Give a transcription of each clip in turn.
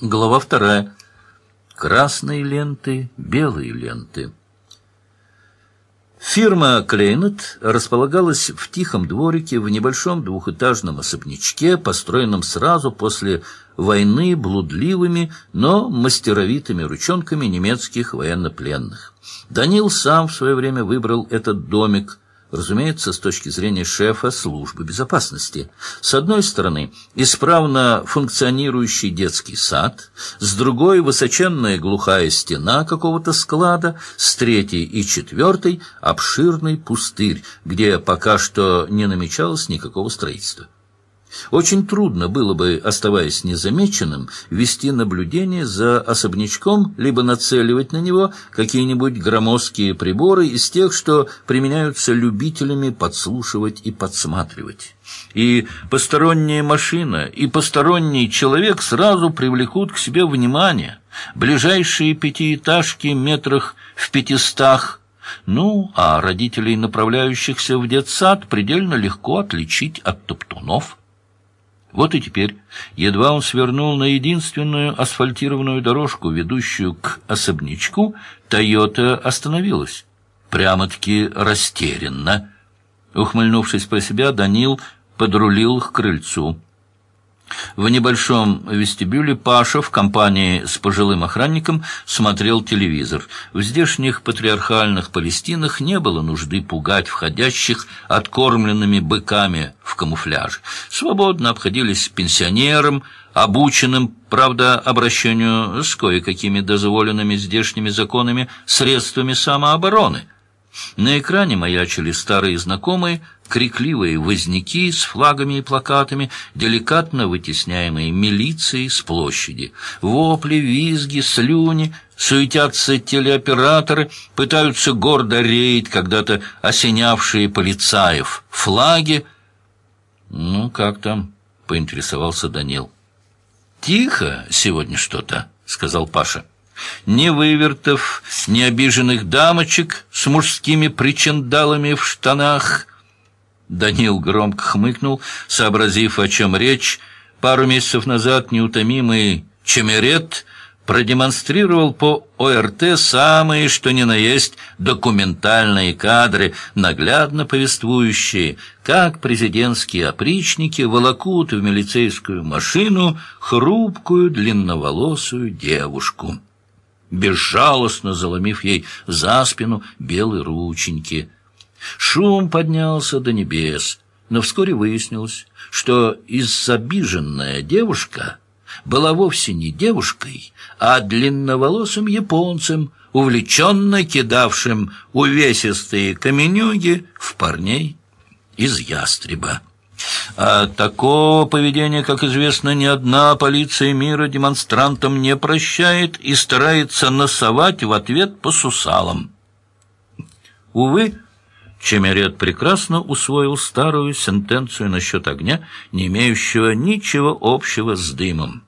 Глава вторая. Красные ленты, белые ленты. Фирма Клейнет располагалась в тихом дворике в небольшом двухэтажном особнячке, построенном сразу после войны блудливыми, но мастеровитыми ручонками немецких военнопленных. Данил сам в свое время выбрал этот домик – Разумеется, с точки зрения шефа службы безопасности. С одной стороны, исправно функционирующий детский сад, с другой – высоченная глухая стена какого-то склада, с третьей и четвертой – обширный пустырь, где пока что не намечалось никакого строительства. Очень трудно было бы, оставаясь незамеченным, вести наблюдение за особнячком, либо нацеливать на него какие-нибудь громоздкие приборы из тех, что применяются любителями подслушивать и подсматривать. И посторонняя машина, и посторонний человек сразу привлекут к себе внимание. Ближайшие пятиэтажки метрах в пятистах ну, а родителей, направляющихся в детсад, предельно легко отличить от топтунов. Вот и теперь, едва он свернул на единственную асфальтированную дорожку, ведущую к особнячку, «Тойота» остановилась. Прямо-таки растерянно. Ухмыльнувшись про себя, Данил подрулил к крыльцу. В небольшом вестибюле Паша в компании с пожилым охранником смотрел телевизор. В здешних патриархальных Палестинах не было нужды пугать входящих откормленными быками в камуфляже. Свободно обходились пенсионерам, обученным, правда, обращению с кое-какими дозволенными здешними законами средствами самообороны. На экране маячили старые знакомые, крикливые возняки с флагами и плакатами, деликатно вытесняемые милицией с площади. Вопли, визги, слюни, суетятся телеоператоры, пытаются гордо реять когда-то осенявшие полицаев флаги. «Ну, как там?» — поинтересовался Данил. «Тихо сегодня что-то», — сказал Паша. «Ни вывертов, ни обиженных дамочек с мужскими причиндалами в штанах». Данил громко хмыкнул, сообразив, о чем речь. Пару месяцев назад неутомимый Чемерет продемонстрировал по ОРТ самые, что ни на есть, документальные кадры, наглядно повествующие, как президентские опричники волокут в милицейскую машину хрупкую длинноволосую девушку, безжалостно заломив ей за спину белые рученьки – Шум поднялся до небес, но вскоре выяснилось, что изобиженная девушка была вовсе не девушкой, а длинноволосым японцем, увлеченно кидавшим увесистые каменюги в парней из ястреба. А такого поведения, как известно, ни одна полиция мира демонстрантам не прощает и старается носовать в ответ по сусалам. Увы, Чемерет прекрасно усвоил старую сентенцию насчет огня, не имеющего ничего общего с дымом.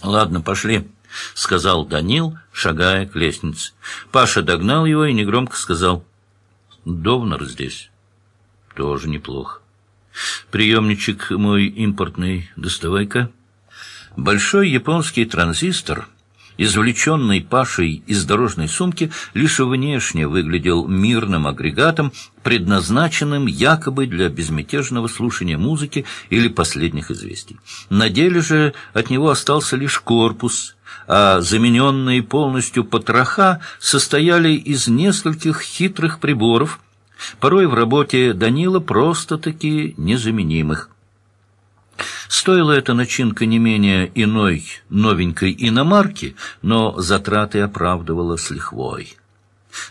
«Ладно, пошли», — сказал Данил, шагая к лестнице. Паша догнал его и негромко сказал. «Довнер здесь». «Тоже неплохо. Приемничек мой импортный доставай-ка». Большой японский транзистор — извлеченный Пашей из дорожной сумки, лишь внешне выглядел мирным агрегатом, предназначенным якобы для безмятежного слушания музыки или последних известий. На деле же от него остался лишь корпус, а замененные полностью потроха состояли из нескольких хитрых приборов, порой в работе Данила просто-таки незаменимых. Стоила эта начинка не менее иной новенькой иномарки, но затраты оправдывала с лихвой.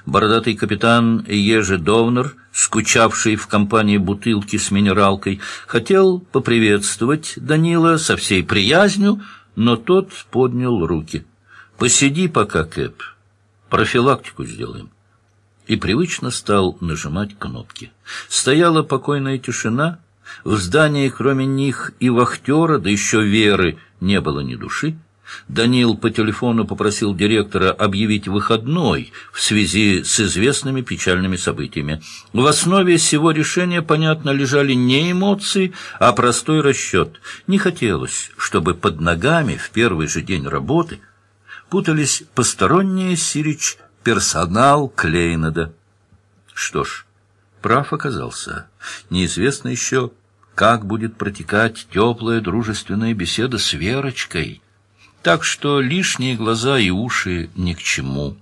Бородатый капитан Ежи Довнер, скучавший в компании бутылки с минералкой, хотел поприветствовать Данила со всей приязнью, но тот поднял руки. «Посиди пока, Кэп, профилактику сделаем» и привычно стал нажимать кнопки. Стояла покойная тишина, в здании, кроме них и вахтера, да еще Веры, не было ни души. Данил по телефону попросил директора объявить выходной в связи с известными печальными событиями. В основе всего решения, понятно, лежали не эмоции, а простой расчет. Не хотелось, чтобы под ногами в первый же день работы путались посторонние Сирич персонал Клейнеда. Что ж, прав оказался. Неизвестно еще, как будет протекать теплая дружественная беседа с Верочкой. Так что лишние глаза и уши ни к чему.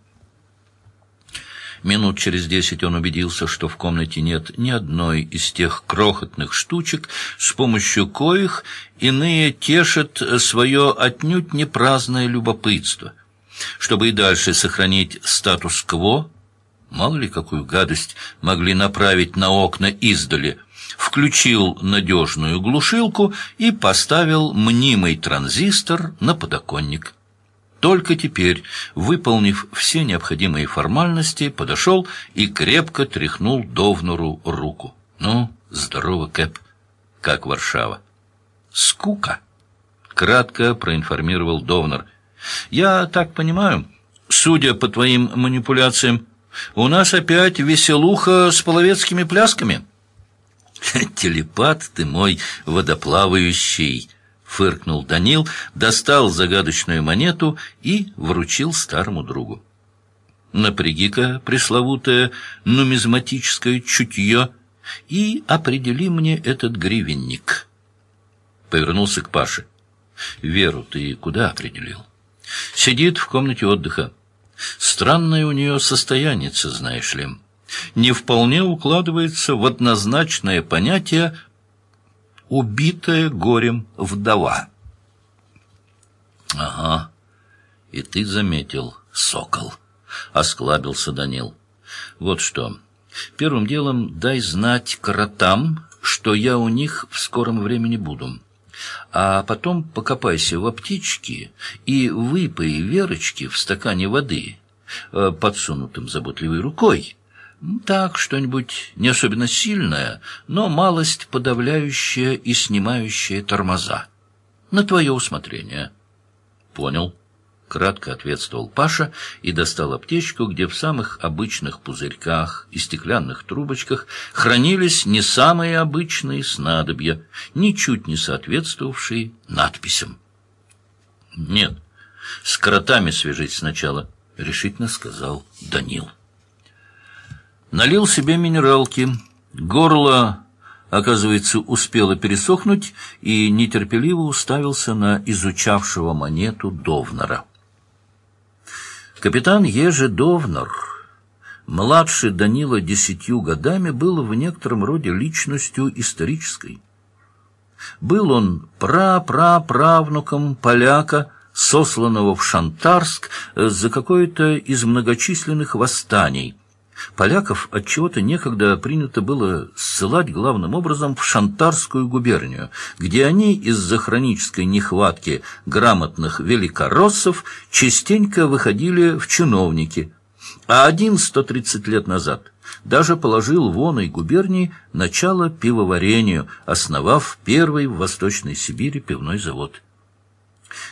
Минут через десять он убедился, что в комнате нет ни одной из тех крохотных штучек, с помощью коих иные тешат свое отнюдь не праздное любопытство. Чтобы и дальше сохранить статус-кво, мало ли какую гадость могли направить на окна издали – включил надежную глушилку и поставил мнимый транзистор на подоконник. Только теперь, выполнив все необходимые формальности, подошел и крепко тряхнул Довнуру руку. «Ну, здорово, Кэп. Как Варшава?» «Скука», — кратко проинформировал Довнер. «Я так понимаю, судя по твоим манипуляциям, у нас опять веселуха с половецкими плясками?» «Телепат ты мой водоплавающий!» — фыркнул Данил, достал загадочную монету и вручил старому другу. «Напряги-ка пресловутое нумизматическое чутье и определи мне этот гривенник». Повернулся к Паше. «Веру ты куда определил?» «Сидит в комнате отдыха. Странное у нее состояние, знаешь ли» не вполне укладывается в однозначное понятие «убитая горем вдова». «Ага, и ты заметил, сокол», — осклабился Данил. «Вот что, первым делом дай знать кротам, что я у них в скором времени буду». А потом покопайся в аптечке и выпей Верочки в стакане воды, э, подсунутым заботливой рукой, так, что-нибудь не особенно сильное, но малость подавляющая и снимающая тормоза. На твое усмотрение. Понял. Кратко ответствовал Паша и достал аптечку, где в самых обычных пузырьках и стеклянных трубочках хранились не самые обычные снадобья, ничуть не соответствовавшие надписям. «Нет, с кротами свяжись сначала», — решительно сказал Данил. Налил себе минералки. Горло, оказывается, успело пересохнуть и нетерпеливо уставился на изучавшего монету Довнера. Капитан Ежи Довнер, младший Данила десятью годами, был в некотором роде личностью исторической. Был он пра-пра-правнуком поляка, сосланного в Шантарск за какое-то из многочисленных восстаний – Поляков от чего-то некогда принято было ссылать главным образом в Шантарскую губернию, где они из-за хронической нехватки грамотных великороссов частенько выходили в чиновники. А один 130 лет назад даже положил в оной губернии начало пивоварению, основав первый в Восточной Сибири пивной завод.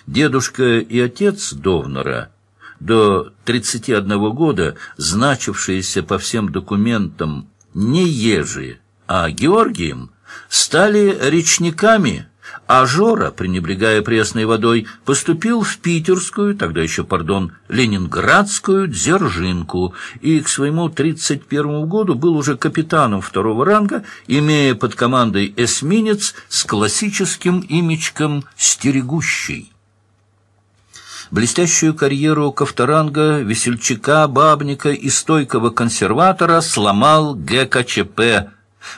Дедушка и отец Довнера – до 31 года значившиеся по всем документам не Ежи, а Георгием, стали речниками, а Жора, пренебрегая пресной водой, поступил в питерскую, тогда еще, пардон, ленинградскую Дзержинку и к своему 31 году был уже капитаном второго ранга, имея под командой эсминец с классическим имечком «Стерегущий». Блестящую карьеру Ковторанга, весельчака, бабника и стойкого консерватора сломал ГКЧП,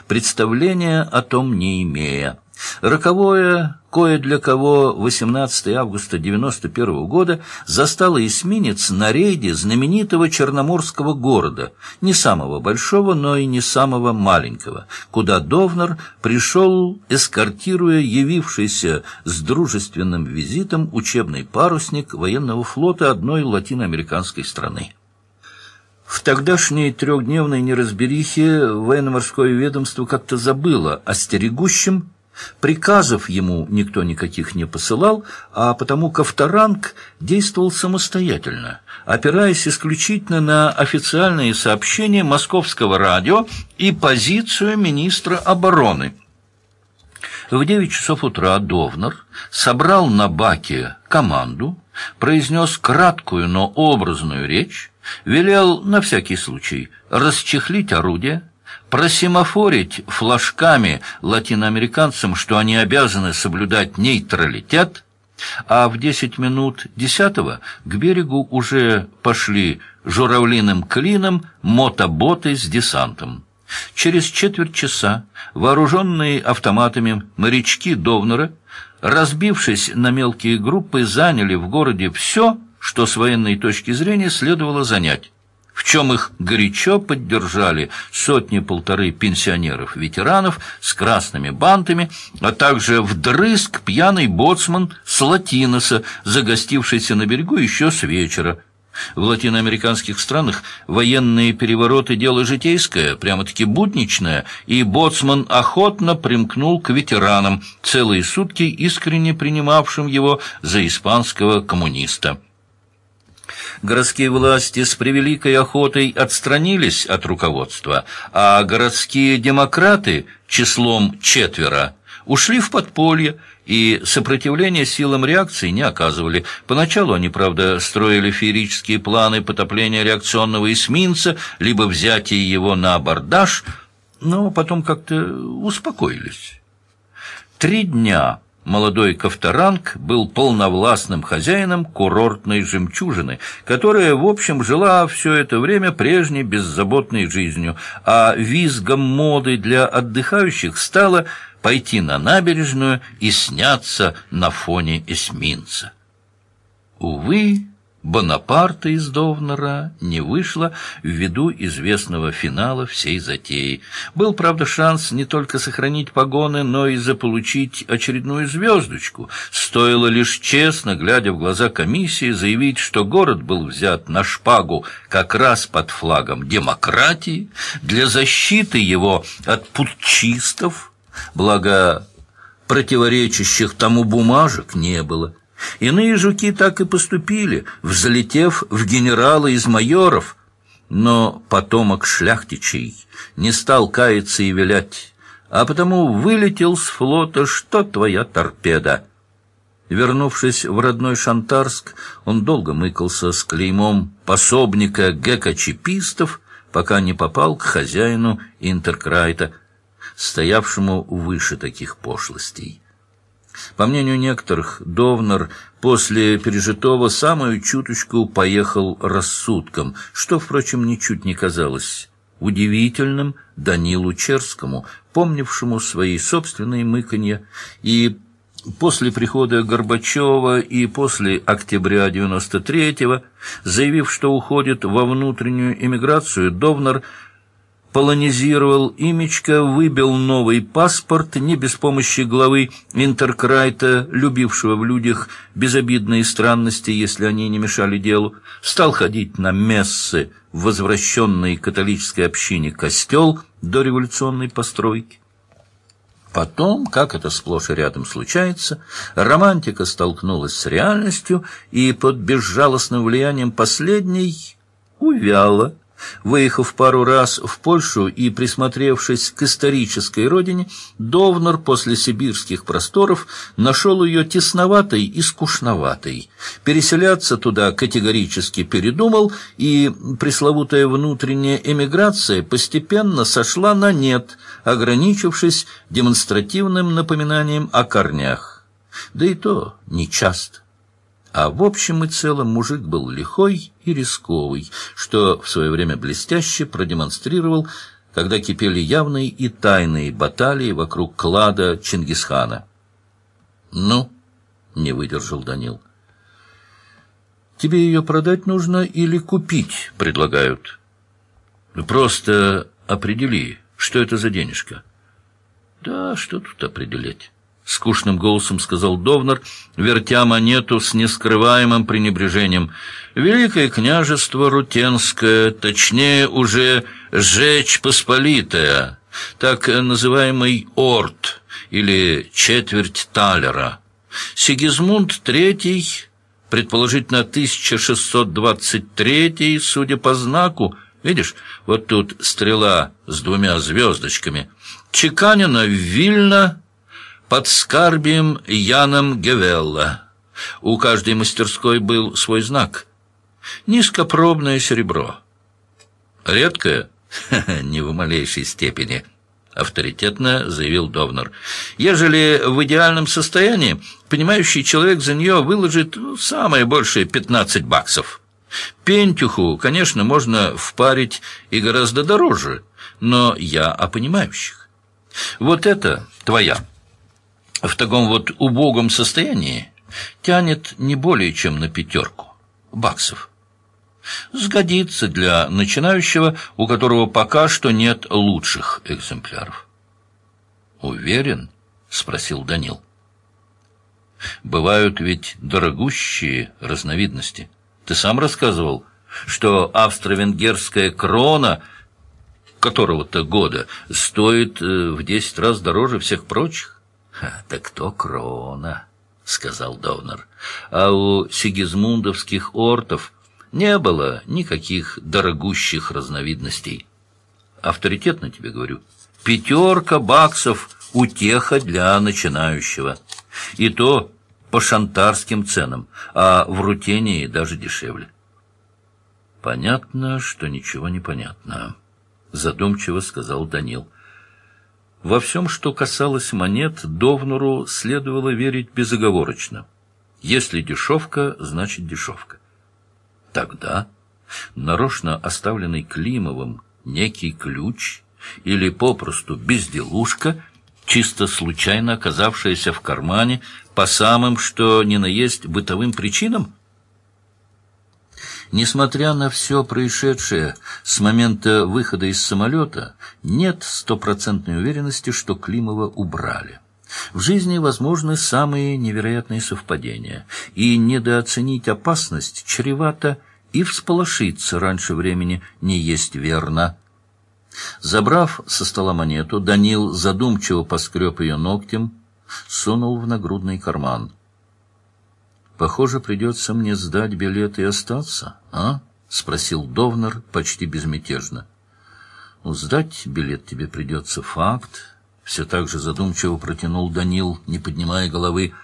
представления о том не имея. Роковое кое для кого 18 августа 91 года застало эсминец на рейде знаменитого черноморского города, не самого большого, но и не самого маленького, куда Довнер пришел, эскортируя явившийся с дружественным визитом учебный парусник военного флота одной латиноамериканской страны. В тогдашней трехдневной неразберихе военно-морское ведомство как-то забыло о стерегущем Приказов ему никто никаких не посылал, а потому Ковторанг действовал самостоятельно, опираясь исключительно на официальные сообщения московского радио и позицию министра обороны. В девять часов утра Довнер собрал на баке команду, произнес краткую, но образную речь, велел на всякий случай расчехлить орудие, просимофорить флажками латиноамериканцам, что они обязаны соблюдать нейтралитет, а в десять минут десятого к берегу уже пошли журавлиным клином мотоботы с десантом. Через четверть часа вооруженные автоматами морячки Довнера, разбившись на мелкие группы, заняли в городе все, что с военной точки зрения следовало занять в чем их горячо поддержали сотни-полторы пенсионеров-ветеранов с красными бантами, а также вдрызг пьяный боцман с Латиноса, загостившийся на берегу еще с вечера. В латиноамериканских странах военные перевороты – дело житейское, прямо-таки будничное, и боцман охотно примкнул к ветеранам, целые сутки искренне принимавшим его за испанского коммуниста городские власти с превеликой охотой отстранились от руководства, а городские демократы числом четверо ушли в подполье и сопротивления силам реакции не оказывали. Поначалу они, правда, строили феерические планы потопления реакционного эсминца, либо взятия его на абордаж, но потом как-то успокоились. Три дня Молодой Ковторанг был полновластным хозяином курортной жемчужины, которая, в общем, жила все это время прежней беззаботной жизнью, а визгом моды для отдыхающих стало пойти на набережную и сняться на фоне эсминца. Увы, Бонапарта из Довнера не вышло ввиду известного финала всей затеи. Был, правда, шанс не только сохранить погоны, но и заполучить очередную звездочку. Стоило лишь честно, глядя в глаза комиссии, заявить, что город был взят на шпагу как раз под флагом демократии, для защиты его от путчистов, благо противоречащих тому бумажек не было. Иные жуки так и поступили, взлетев в генерала из майоров, но потомок шляхтичей не стал каяться и вилять, а потому вылетел с флота, что твоя торпеда. Вернувшись в родной Шантарск, он долго мыкался с клеймом пособника гекачепистов, пока не попал к хозяину Интеркрайта, стоявшему выше таких пошлостей. По мнению некоторых, Довнер после пережитого самую чуточку поехал рассудком, что, впрочем, ничуть не казалось удивительным Данилу Черскому, помнившему свои собственные мыканья, и после прихода Горбачева и после октября 93-го, заявив, что уходит во внутреннюю эмиграцию, Довнер – полонизировал имечко, выбил новый паспорт, не без помощи главы Интеркрайта, любившего в людях безобидные странности, если они не мешали делу, стал ходить на мессы в возвращенной католической общине костел до революционной постройки. Потом, как это сплошь и рядом случается, романтика столкнулась с реальностью и под безжалостным влиянием последней увяла, Выехав пару раз в Польшу и присмотревшись к исторической родине, Довнер после сибирских просторов нашел ее тесноватой и скучноватой. Переселяться туда категорически передумал, и пресловутая внутренняя эмиграция постепенно сошла на нет, ограничившись демонстративным напоминанием о корнях. Да и то нечасто. А в общем и целом мужик был лихой и рисковый, что в свое время блестяще продемонстрировал, когда кипели явные и тайные баталии вокруг клада Чингисхана. «Ну?» — не выдержал Данил. «Тебе ее продать нужно или купить?» — предлагают. «Просто определи, что это за денежка». «Да, что тут определять?» — скучным голосом сказал Довнер, вертя монету с нескрываемым пренебрежением. «Великое княжество Рутенское, точнее уже Жечь Посполитая, так называемый Орд, или четверть талера. Сигизмунд III, предположительно 1623, судя по знаку, видишь, вот тут стрела с двумя звездочками, чеканена в Вильно под скарбием Яном Гевелла. У каждой мастерской был свой знак. Низкопробное серебро. Редкое? Не в малейшей степени. — авторитетно заявил Довнер. «Ежели в идеальном состоянии, понимающий человек за нее выложит ну, самое большее пятнадцать баксов. Пентюху, конечно, можно впарить и гораздо дороже, но я о понимающих. Вот это твоя. В таком вот убогом состоянии тянет не более чем на пятерку баксов. Сгодится для начинающего, у которого пока что нет лучших экземпляров. «Уверен?» — спросил Данил. «Бывают ведь дорогущие разновидности. Ты сам рассказывал, что австро-венгерская крона которого-то года стоит э, в десять раз дороже всех прочих?» «Так то крона», — сказал Довнер. «А у сигизмундовских ортов не было никаких дорогущих разновидностей. Авторитетно тебе говорю. Пятерка баксов утеха для начинающего. И то по шантарским ценам, а в Рутении даже дешевле. Понятно, что ничего не понятно, задумчиво сказал Данил. Во всем, что касалось монет, Довнуру следовало верить безоговорочно. Если дешевка, значит дешевка. Тогда нарочно оставленный Климовым некий ключ или попросту безделушка, чисто случайно оказавшаяся в кармане по самым, что ни на есть, бытовым причинам? Несмотря на все происшедшее с момента выхода из самолета, нет стопроцентной уверенности, что Климова убрали. В жизни возможны самые невероятные совпадения, и недооценить опасность чревато и всполошиться раньше времени не есть верно. Забрав со стола монету, Данил задумчиво поскреб ее ногтем, сунул в нагрудный карман. «Похоже, придется мне сдать билет и остаться, а?» — спросил Довнер почти безмятежно. «Ну, сдать билет тебе придется, факт», все так же задумчиво протянул Данил, не поднимая головы.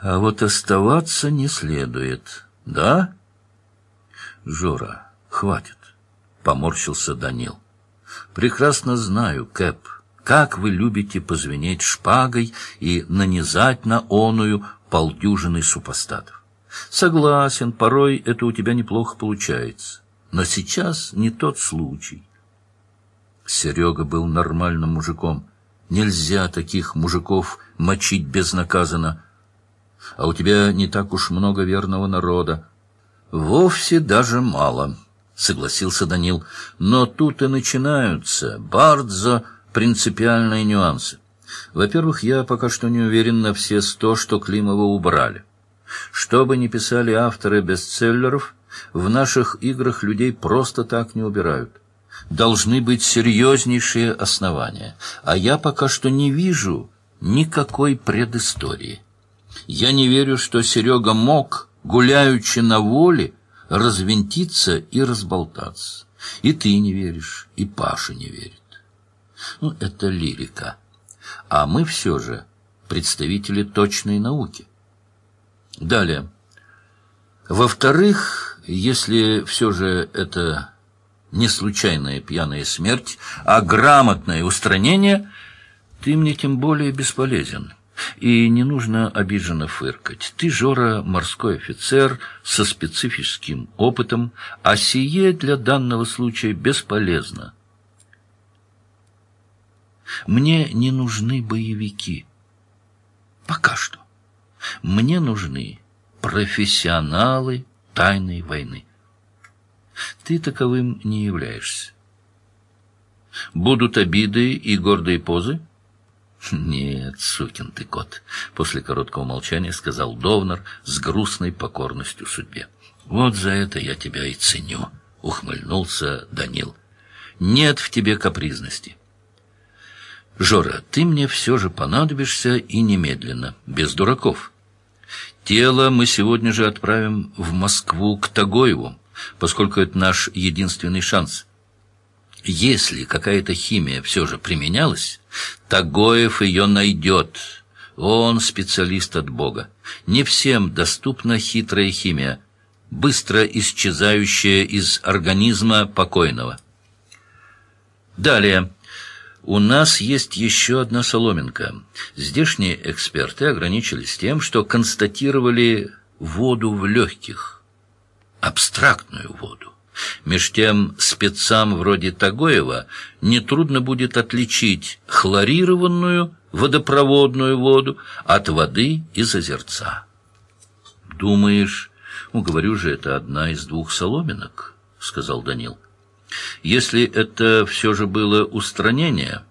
А вот оставаться не следует. Да? Жора, хватит, поморщился Данил. Прекрасно знаю, Кэп, как вы любите позвенеть шпагой и нанизать на оную полдюжины супостатов. Согласен, порой это у тебя неплохо получается. Но сейчас не тот случай. Серега был нормальным мужиком. Нельзя таких мужиков мочить безнаказанно. А у тебя не так уж много верного народа. Вовсе даже мало, согласился Данил. Но тут и начинаются бардзо принципиальные нюансы. Во-первых, я пока что не уверен на все сто, что Климова убрали. Что бы ни писали авторы бестселлеров, в наших играх людей просто так не убирают должны быть серьезнейшие основания, а я пока что не вижу никакой предыстории. Я не верю, что Серега мог, гуляючи на воле, развинтиться и разболтаться. И ты не веришь, и Паша не верит. Ну, это лирика. А мы все же представители точной науки. Далее. Во-вторых, если все же это не случайная пьяная смерть, а грамотное устранение, ты мне тем более бесполезен. И не нужно обиженно фыркать. Ты, Жора, морской офицер со специфическим опытом, а сие для данного случая бесполезно. Мне не нужны боевики. Пока что. Мне нужны профессионалы тайной войны. Ты таковым не являешься. Будут обиды и гордые позы? Нет, сукин ты кот, после короткого молчания сказал Довнер с грустной покорностью судьбе. Вот за это я тебя и ценю, ухмыльнулся Данил. Нет в тебе капризности. Жора, ты мне все же понадобишься и немедленно, без дураков. Тело мы сегодня же отправим в Москву к Тагоеву, поскольку это наш единственный шанс. Если какая-то химия все же применялась, Тагоев ее найдет. Он специалист от Бога. Не всем доступна хитрая химия, быстро исчезающая из организма покойного. Далее. У нас есть еще одна соломинка. Здешние эксперты ограничились тем, что констатировали воду в легких, абстрактную воду. Меж тем спецам вроде Тагоева нетрудно будет отличить хлорированную водопроводную воду от воды из озерца. «Думаешь, ну, говорю же, это одна из двух соломинок», — сказал Данил. Если это все же было устранение,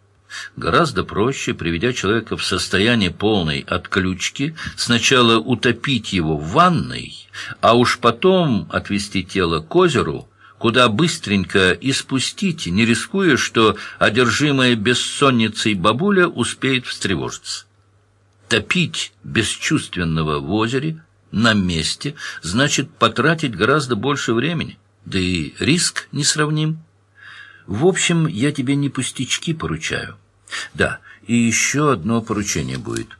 гораздо проще, приведя человека в состояние полной отключки, сначала утопить его в ванной, а уж потом отвести тело к озеру, куда быстренько и спустить, не рискуя, что одержимая бессонницей бабуля успеет встревожиться. Топить бесчувственного в озере на месте значит потратить гораздо больше времени да и риск несравним. В общем, я тебе не пустячки поручаю. Да, и еще одно поручение будет.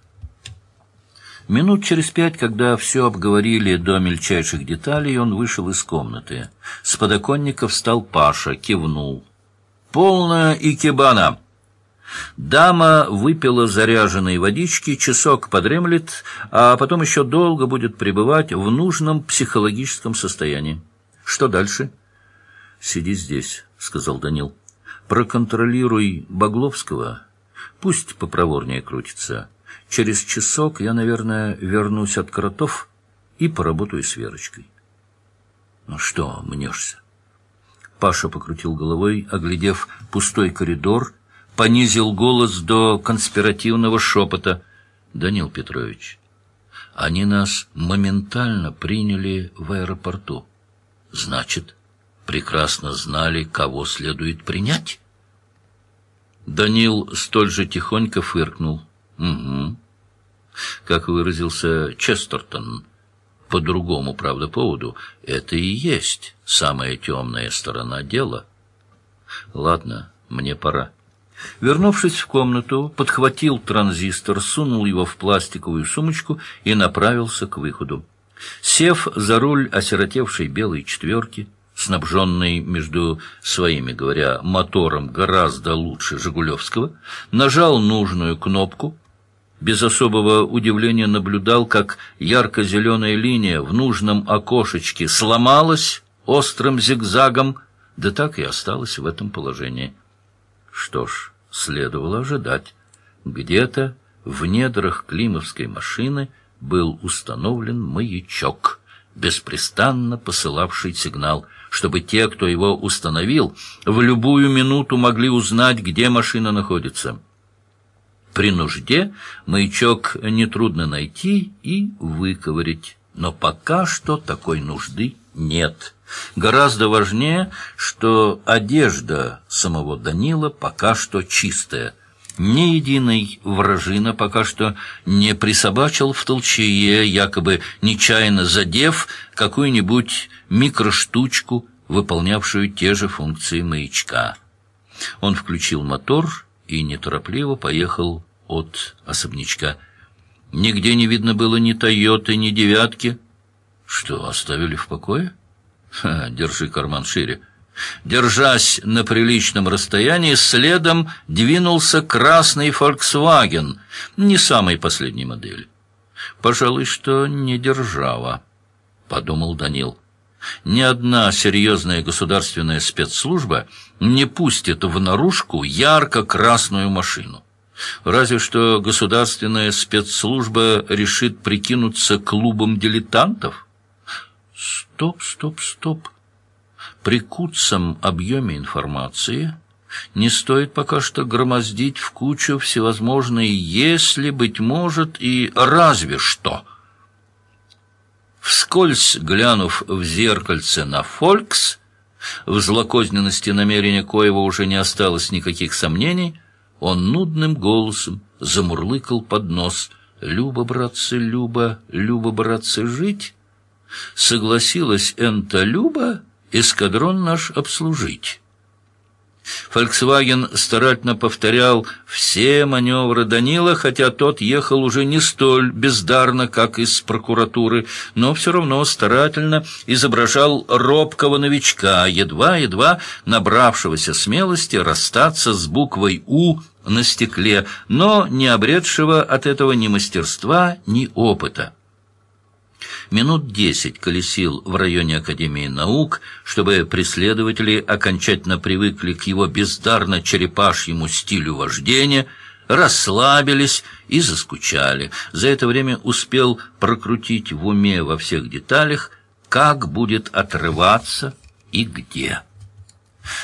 Минут через пять, когда все обговорили до мельчайших деталей, он вышел из комнаты. С подоконника встал Паша, кивнул. «Полная икебана!» Дама выпила заряженной водички, часок подремлет, а потом еще долго будет пребывать в нужном психологическом состоянии. Что дальше? Сиди здесь, сказал Данил. Проконтролируй Багловского. Пусть попроворнее крутится. Через часок я, наверное, вернусь от кротов и поработаю с Верочкой. Ну что, мнешься? Паша покрутил головой, оглядев пустой коридор, понизил голос до конспиративного шепота. «Данил Петрович, они нас моментально приняли в аэропорту. Значит, прекрасно знали, кого следует принять? Данил столь же тихонько фыркнул. Угу. Как выразился Честертон, по другому, правда, поводу, это и есть самая темная сторона дела. Ладно, мне пора. Вернувшись в комнату, подхватил транзистор, сунул его в пластиковую сумочку и направился к выходу. Сев за руль осиротевшей белой четверки, снабженной, между своими говоря, мотором гораздо лучше «Жигулевского», нажал нужную кнопку, без особого удивления наблюдал, как ярко-зеленая линия в нужном окошечке сломалась острым зигзагом, да так и осталась в этом положении. Что ж, следовало ожидать. Где-то в недрах климовской машины — был установлен маячок, беспрестанно посылавший сигнал, чтобы те, кто его установил, в любую минуту могли узнать, где машина находится. При нужде маячок нетрудно найти и выковырять, но пока что такой нужды нет. Гораздо важнее, что одежда самого Данила пока что чистая — ни единый вражина пока что не присобачил в толчее, якобы нечаянно задев какую-нибудь микроштучку, выполнявшую те же функции маячка. Он включил мотор и неторопливо поехал от особнячка. Нигде не видно было ни «Тойоты», ни «девятки». Что, оставили в покое? Ха, держи карман шире. Держась на приличном расстоянии, следом двинулся красный «Фольксваген», не самой последней модели. «Пожалуй, что не держава», — подумал Данил. «Ни одна серьезная государственная спецслужба не пустит в наружку ярко-красную машину. Разве что государственная спецслужба решит прикинуться клубом дилетантов». «Стоп, стоп, стоп!» При куцом объеме информации не стоит пока что громоздить в кучу всевозможные «если», «быть может» и «разве что». Вскользь глянув в зеркальце на «Фолькс», в злокозненности намерения коего уже не осталось никаких сомнений, он нудным голосом замурлыкал под нос. «Люба, братцы, Люба, Люба, братцы, жить!» Согласилась энта Люба эскадрон наш обслужить. «Фольксваген» старательно повторял все маневры Данила, хотя тот ехал уже не столь бездарно, как из прокуратуры, но все равно старательно изображал робкого новичка, едва-едва набравшегося смелости расстаться с буквой «У» на стекле, но не обретшего от этого ни мастерства, ни опыта минут десять колесил в районе Академии наук, чтобы преследователи окончательно привыкли к его бездарно-черепашьему стилю вождения, расслабились и заскучали. За это время успел прокрутить в уме во всех деталях, как будет отрываться и где.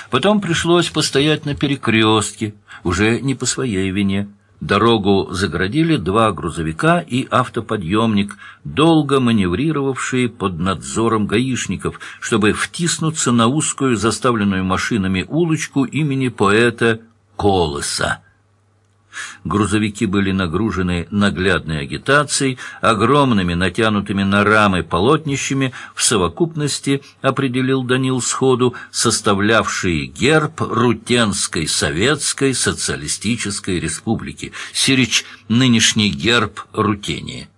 Потом пришлось постоять на перекрестке, уже не по своей вине. Дорогу заградили два грузовика и автоподъемник, долго маневрировавшие под надзором гаишников, чтобы втиснуться на узкую, заставленную машинами улочку имени поэта Колоса. Грузовики были нагружены наглядной агитацией, огромными натянутыми на рамы полотнищами, в совокупности, определил Данил сходу, составлявшие герб Рутенской Советской Социалистической Республики, сирич нынешний герб Рутении.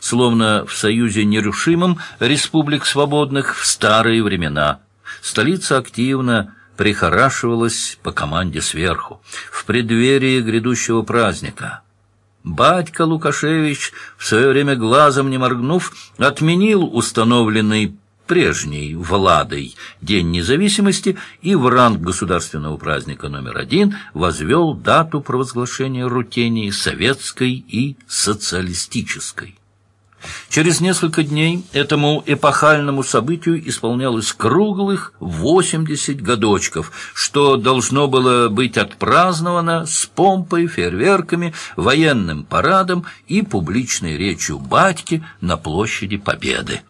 Словно в союзе нерушимом республик свободных в старые времена. Столица активно прихорашивалась по команде сверху, в преддверии грядущего праздника. Батька Лукашевич, в свое время глазом не моргнув, отменил установленный прежней Владой День независимости и в ранг государственного праздника номер один возвел дату провозглашения Рутении советской и социалистической. Через несколько дней этому эпохальному событию исполнялось круглых 80 годочков, что должно было быть отпраздновано с помпой, фейерверками, военным парадом и публичной речью батьки на площади Победы.